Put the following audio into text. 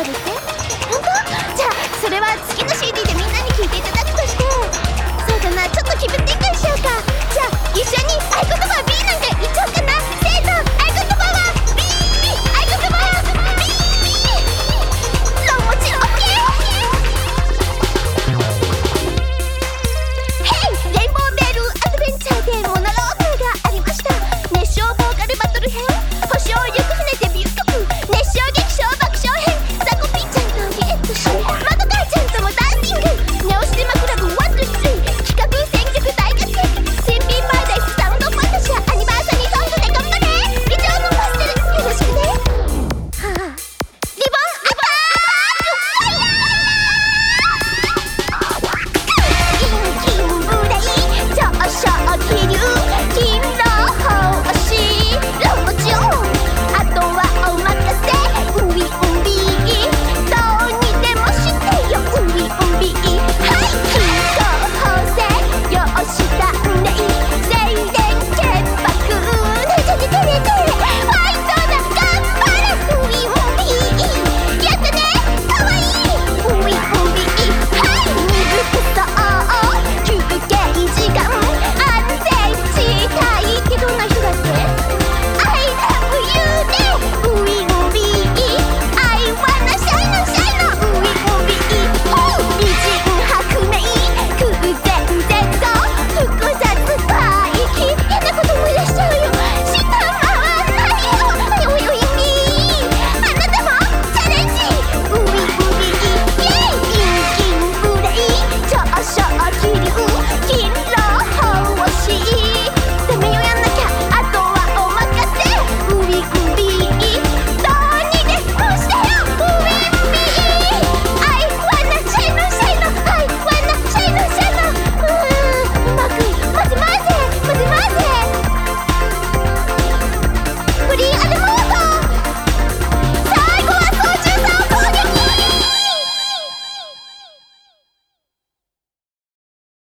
って。本当？じゃあそれは月の